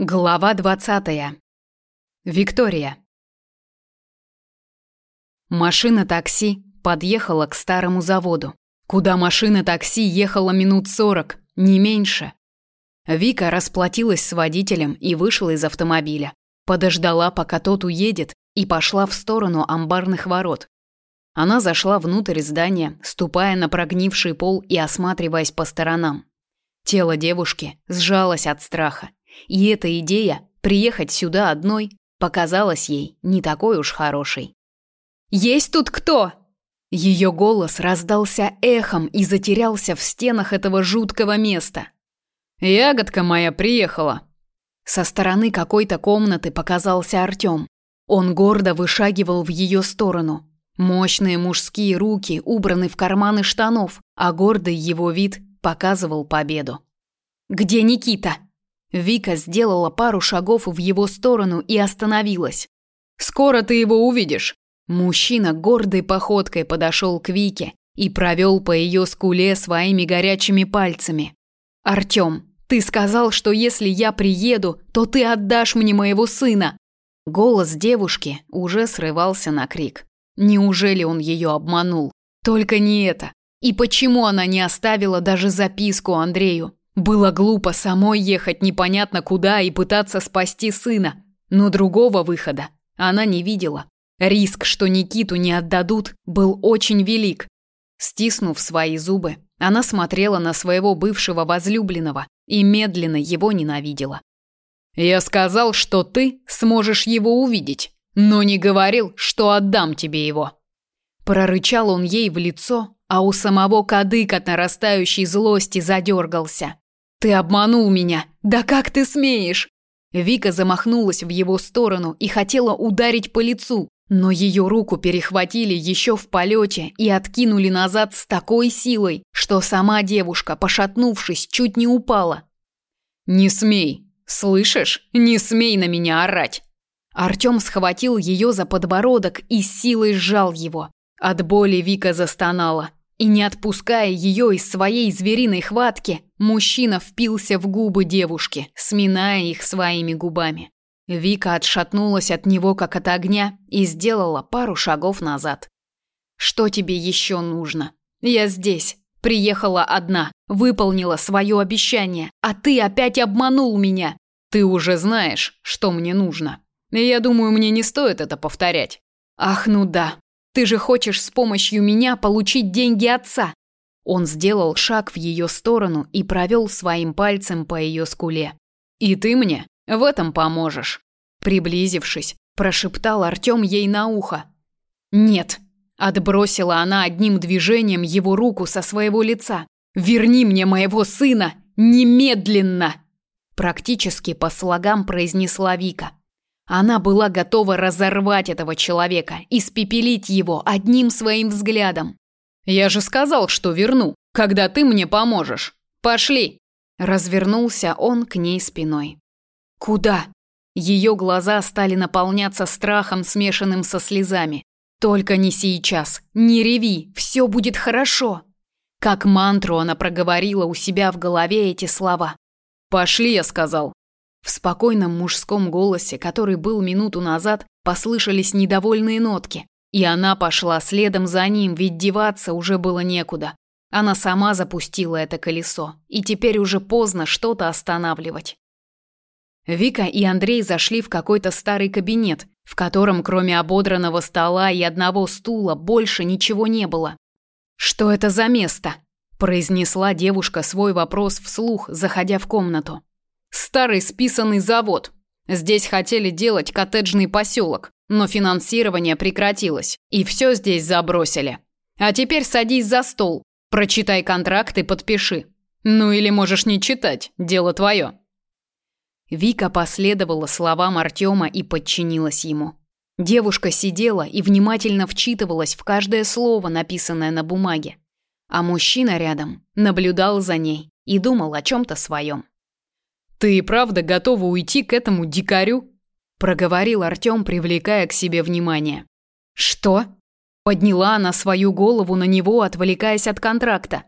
Глава 20. Виктория. Машина такси подъехала к старому заводу, куда машина такси ехала минут сорок, не меньше. Вика расплатилась с водителем и вышла из автомобиля. Подождала, пока тот уедет, и пошла в сторону амбарных ворот. Она зашла внутрь здания, ступая на прогнивший пол и осматриваясь по сторонам. Тело девушки сжалось от страха. И эта идея приехать сюда одной показалась ей не такой уж хорошей. «Есть тут кто?» Ее голос раздался эхом и затерялся в стенах этого жуткого места. «Ягодка моя приехала!» Со стороны какой-то комнаты показался Артем. Он гордо вышагивал в ее сторону. Мощные мужские руки убраны в карманы штанов, а гордый его вид показывал победу. «Где Никита?» Вика сделала пару шагов в его сторону и остановилась. «Скоро ты его увидишь!» Мужчина гордой походкой подошел к Вике и провел по ее скуле своими горячими пальцами. «Артем, ты сказал, что если я приеду, то ты отдашь мне моего сына!» Голос девушки уже срывался на крик. Неужели он ее обманул? Только не это. И почему она не оставила даже записку Андрею? Было глупо самой ехать непонятно куда и пытаться спасти сына, но другого выхода она не видела. Риск, что Никиту не отдадут, был очень велик. Стиснув свои зубы, она смотрела на своего бывшего возлюбленного и медленно его ненавидела. «Я сказал, что ты сможешь его увидеть, но не говорил, что отдам тебе его». Прорычал он ей в лицо, а у самого кадык от нарастающей злости задергался. Ты обманул меня. Да как ты смеешь? Вика замахнулась в его сторону и хотела ударить по лицу, но ее руку перехватили еще в полете и откинули назад с такой силой, что сама девушка, пошатнувшись, чуть не упала. Не смей. Слышишь? Не смей на меня орать. Артём схватил ее за подбородок и силой сжал его. От боли Вика застонала. И не отпуская ее из своей звериной хватки, мужчина впился в губы девушки, сминая их своими губами. Вика отшатнулась от него как от огня и сделала пару шагов назад. Что тебе еще нужно? Я здесь, приехала одна, выполнила свое обещание, а ты опять обманул меня. Ты уже знаешь, что мне нужно. Я думаю, мне не стоит это повторять. Ах, ну да. Ты же хочешь с помощью меня получить деньги отца. Он сделал шаг в ее сторону и провел своим пальцем по ее скуле. И ты мне в этом поможешь. Приблизившись, прошептал Артем ей на ухо. Нет, отбросила она одним движением его руку со своего лица. Верни мне моего сына немедленно. Практически по слогам произнесла Вика. Она была готова разорвать этого человека, испепелить его одним своим взглядом. «Я же сказал, что верну, когда ты мне поможешь. Пошли!» Развернулся он к ней спиной. «Куда?» Ее глаза стали наполняться страхом, смешанным со слезами. «Только не сейчас. Не реви. Все будет хорошо». Как мантру она проговорила у себя в голове эти слова. «Пошли», я сказал. В спокойном мужском голосе, который был минуту назад, послышались недовольные нотки, и она пошла следом за ним, ведь деваться уже было некуда. Она сама запустила это колесо, и теперь уже поздно что-то останавливать. Вика и Андрей зашли в какой-то старый кабинет, в котором кроме ободранного стола и одного стула больше ничего не было. «Что это за место?» – произнесла девушка свой вопрос вслух, заходя в комнату. Старый списанный завод. Здесь хотели делать коттеджный поселок, но финансирование прекратилось, и все здесь забросили. А теперь садись за стол, прочитай контракт и подпиши. Ну или можешь не читать, дело твое. Вика последовала словам Артема и подчинилась ему. Девушка сидела и внимательно вчитывалась в каждое слово, написанное на бумаге. А мужчина рядом наблюдал за ней и думал о чем то своем. Ты и правда готова уйти к этому дикарю? проговорил Артём, привлекая к себе внимание. Что? Подняла она свою голову на него, отвлекаясь от контракта.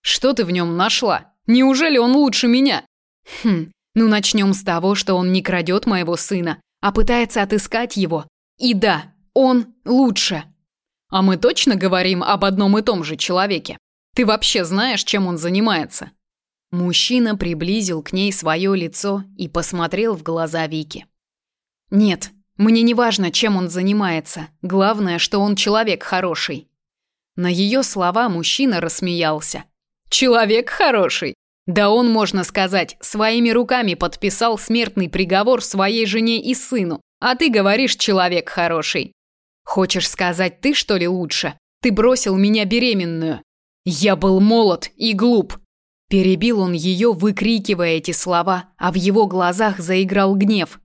Что ты в нем нашла? Неужели он лучше меня? Хм, Ну, начнем с того, что он не крадет моего сына, а пытается отыскать его. И да, он лучше. А мы точно говорим об одном и том же человеке? Ты вообще знаешь, чем он занимается? Мужчина приблизил к ней свое лицо и посмотрел в глаза Вики. Нет, мне не важно, чем он занимается. Главное, что он человек хороший. На ее слова мужчина рассмеялся. Человек хороший. Да он, можно сказать, своими руками подписал смертный приговор своей жене и сыну. А ты говоришь, человек хороший. Хочешь сказать, ты что ли лучше? Ты бросил меня беременную. Я был молод и глуп. Перебил он ее, выкрикивая эти слова, а в его глазах заиграл гнев.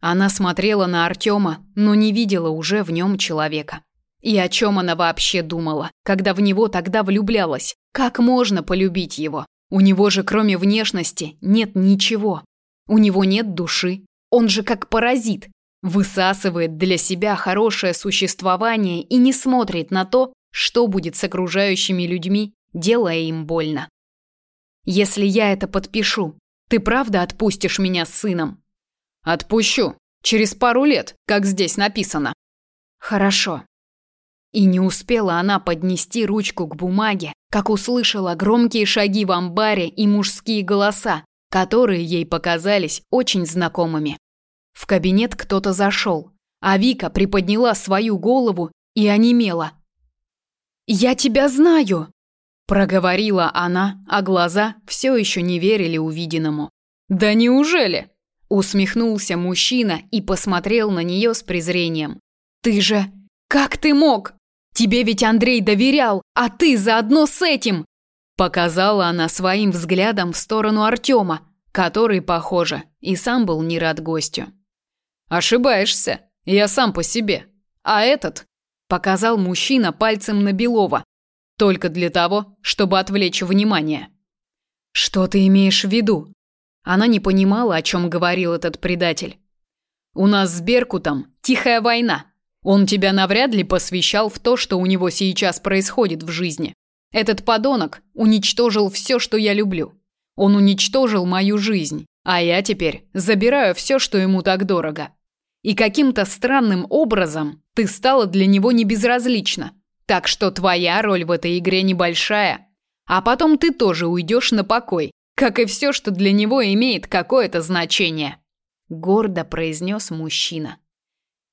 Она смотрела на Артема, но не видела уже в нем человека. И о чем она вообще думала, когда в него тогда влюблялась? Как можно полюбить его? У него же кроме внешности нет ничего. У него нет души. Он же как паразит. Высасывает для себя хорошее существование и не смотрит на то, что будет с окружающими людьми, делая им больно. Если я это подпишу, ты правда отпустишь меня с сыном? Отпущу. Через пару лет, как здесь написано. Хорошо. И не успела она поднести ручку к бумаге, как услышала громкие шаги в амбаре и мужские голоса, которые ей показались очень знакомыми. В кабинет кто-то зашел, а Вика приподняла свою голову и онемела. «Я тебя знаю!» – проговорила она, а глаза все еще не верили увиденному. «Да неужели?» – усмехнулся мужчина и посмотрел на нее с презрением. «Ты же... Как ты мог?» Тебе ведь Андрей доверял, а ты заодно с этим!» Показала она своим взглядом в сторону Артема, который, похоже, и сам был не рад гостю. «Ошибаешься. Я сам по себе. А этот...» Показал мужчина пальцем на Белова. Только для того, чтобы отвлечь внимание. «Что ты имеешь в виду?» Она не понимала, о чем говорил этот предатель. «У нас с Беркутом тихая война. Он тебя навряд ли посвящал в то, что у него сейчас происходит в жизни. Этот подонок уничтожил все, что я люблю. Он уничтожил мою жизнь, а я теперь забираю все, что ему так дорого. И каким-то странным образом ты стала для него не безразлична. Так что твоя роль в этой игре небольшая. А потом ты тоже уйдешь на покой, как и все, что для него имеет какое-то значение. Гордо произнес мужчина.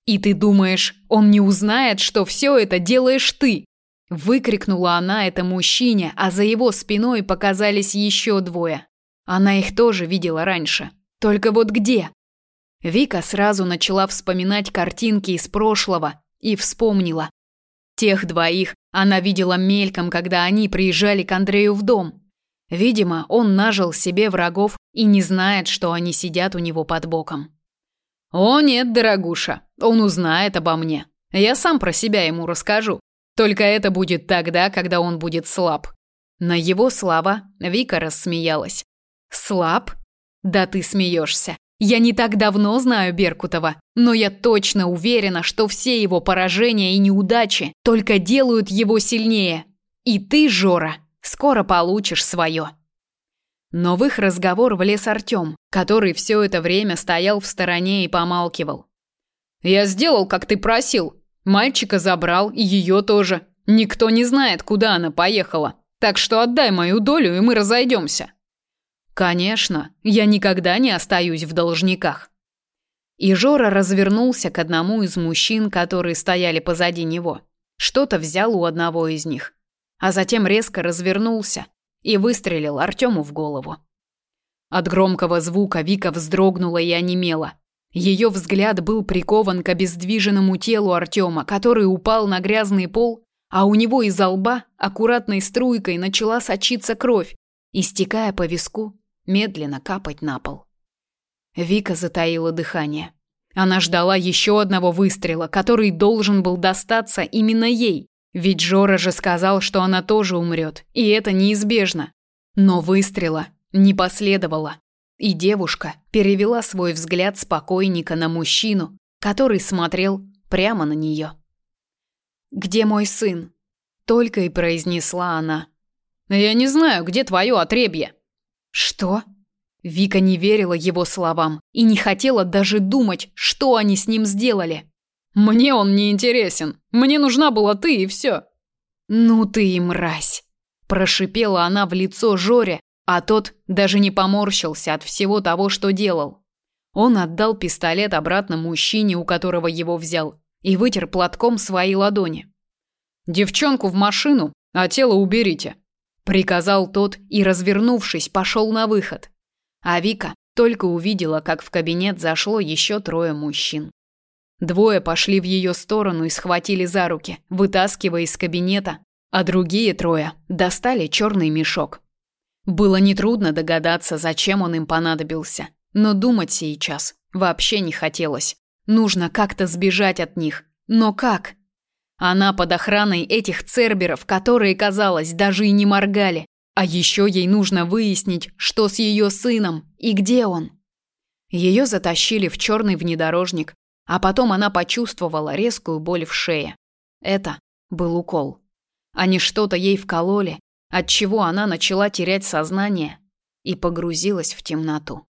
«И ты думаешь, он не узнает, что все это делаешь ты?» Выкрикнула она это мужчине, а за его спиной показались еще двое. Она их тоже видела раньше. Только вот где? Вика сразу начала вспоминать картинки из прошлого и вспомнила. Тех двоих она видела мельком, когда они приезжали к Андрею в дом. Видимо, он нажил себе врагов и не знает, что они сидят у него под боком. О нет, дорогуша, он узнает обо мне. Я сам про себя ему расскажу. Только это будет тогда, когда он будет слаб. На его слова Вика рассмеялась. Слаб? Да ты смеешься. Я не так давно знаю Беркутова, но я точно уверена, что все его поражения и неудачи только делают его сильнее. И ты, Жора, скоро получишь свое. Но в их разговор влез Артем, который все это время стоял в стороне и помалкивал. «Я сделал, как ты просил. Мальчика забрал, и ее тоже. Никто не знает, куда она поехала. Так что отдай мою долю, и мы разойдемся». «Конечно, я никогда не остаюсь в должниках». И Жора развернулся к одному из мужчин, которые стояли позади него. Что-то взял у одного из них. А затем резко развернулся и выстрелил Артему в голову. От громкого звука Вика вздрогнула и онемела. Ее взгляд был прикован к обездвиженному телу Артема, который упал на грязный пол, а у него из лба аккуратной струйкой начала сочиться кровь, истекая по виску, медленно капать на пол. Вика затаила дыхание. Она ждала еще одного выстрела, который должен был достаться именно ей, ведь Жора же сказал, что она тоже умрет, и это неизбежно. Но выстрела не последовало, и девушка перевела свой взгляд спокойника на мужчину, который смотрел прямо на нее. «Где мой сын?» – только и произнесла она. «Я не знаю, где твое отребье». «Что?» Вика не верила его словам и не хотела даже думать, что они с ним сделали. Мне он не интересен. Мне нужна была ты и все. Ну ты и мразь, прошипела она в лицо Жоре, а тот даже не поморщился от всего того, что делал. Он отдал пистолет обратно мужчине, у которого его взял, и вытер платком свои ладони. Девчонку в машину, а тело уберите, приказал тот и, развернувшись, пошел на выход. А Вика только увидела, как в кабинет зашло еще трое мужчин. Двое пошли в ее сторону и схватили за руки, вытаскивая из кабинета, а другие трое достали черный мешок. Было нетрудно догадаться, зачем он им понадобился, но думать сейчас вообще не хотелось. Нужно как-то сбежать от них. Но как? Она под охраной этих церберов, которые, казалось, даже и не моргали. А еще ей нужно выяснить, что с ее сыном и где он. Ее затащили в черный внедорожник, а потом она почувствовала резкую боль в шее. Это был укол. Они что-то ей вкололи, отчего она начала терять сознание и погрузилась в темноту.